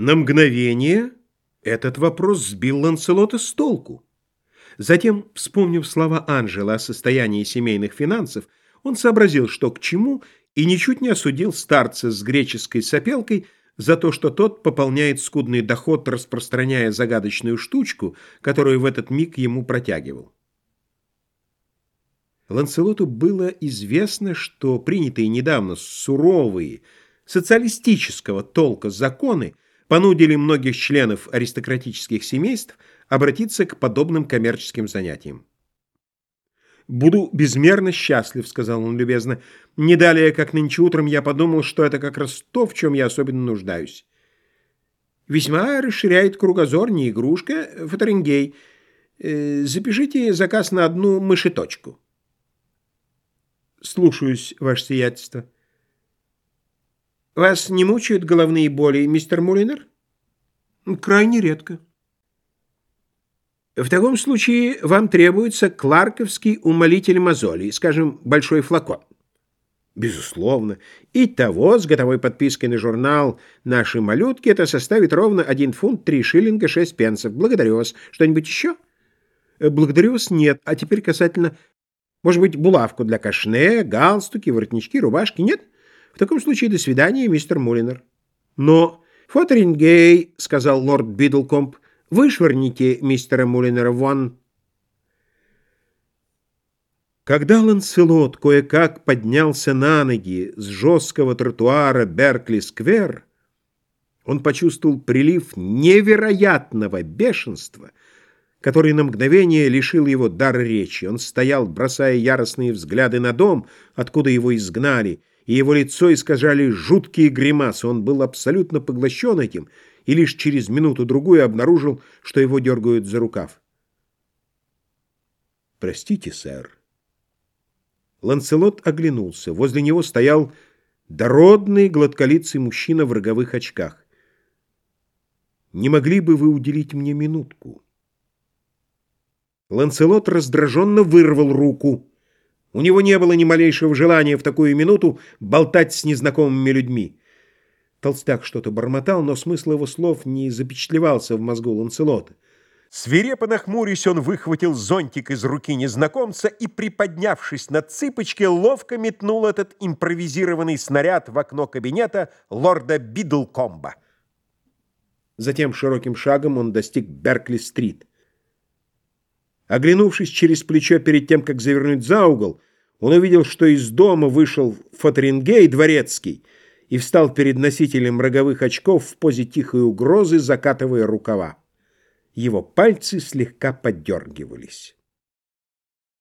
На мгновение этот вопрос сбил Ланселота с толку. Затем, вспомнив слова Анжела о состоянии семейных финансов, он сообразил, что к чему, и ничуть не осудил старца с греческой сопелкой за то, что тот пополняет скудный доход, распространяя загадочную штучку, которую в этот миг ему протягивал. Ланселоту было известно, что принятые недавно суровые, социалистического толка законы понудили многих членов аристократических семейств обратиться к подобным коммерческим занятиям. «Буду безмерно счастлив», — сказал он любезно. «Не далее, как нынче утром, я подумал, что это как раз то, в чем я особенно нуждаюсь. Весьма расширяет кругозор, не игрушка, фоторингей. Э, запишите заказ на одну мышеточку». «Слушаюсь, ваше сиятельство». Вас не мучают головные боли, мистер Мулинер? Крайне редко. В таком случае вам требуется кларковский умолитель мозолей, скажем, большой флакон. Безусловно. И того с готовой подпиской на журнал «Наши малютки» это составит ровно 1 фунт 3 шиллинга 6 пенсов. Благодарю вас. Что-нибудь еще? Благодарю вас, нет. А теперь касательно... Может быть, булавку для кашне, галстуки, воротнички, рубашки, нет? В таком случае до свидания, мистер Мулинер. Но, Фотерингей, — сказал лорд Бидлкомп, — вышвырните мистера Мулинера вон. Когда Ланселот кое-как поднялся на ноги с жесткого тротуара Беркли-сквер, он почувствовал прилив невероятного бешенства, который на мгновение лишил его дара речи. Он стоял, бросая яростные взгляды на дом, откуда его изгнали, и его лицо искажали жуткие гримасы. Он был абсолютно поглощен этим и лишь через минуту-другую обнаружил, что его дергают за рукав. «Простите, сэр». Ланселот оглянулся. Возле него стоял дородный, гладколицый мужчина в роговых очках. «Не могли бы вы уделить мне минутку?» Ланселот раздраженно вырвал руку. У него не было ни малейшего желания в такую минуту болтать с незнакомыми людьми. Толстяк что-то бормотал, но смысл его слов не запечатлевался в мозгу Ланселота. Свирепо нахмурясь, он выхватил зонтик из руки незнакомца и, приподнявшись на цыпочки, ловко метнул этот импровизированный снаряд в окно кабинета лорда Бидлкомба. Затем широким шагом он достиг Беркли-стрит. Оглянувшись через плечо перед тем, как завернуть за угол, он увидел, что из дома вышел Фотерингей дворецкий и встал перед носителем роговых очков в позе тихой угрозы, закатывая рукава. Его пальцы слегка поддергивались.